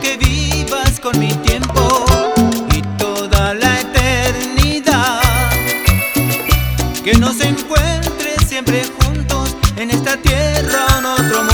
que vivas con mi tiempo y toda la eternidad. Que nos encuentres siempre juntos en esta tierra o en otro.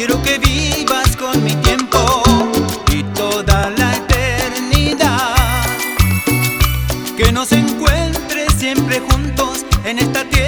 Quiero que vivas con mi tiempo y toda la eternidad. Que nos encuentres siempre juntos en esta tierra.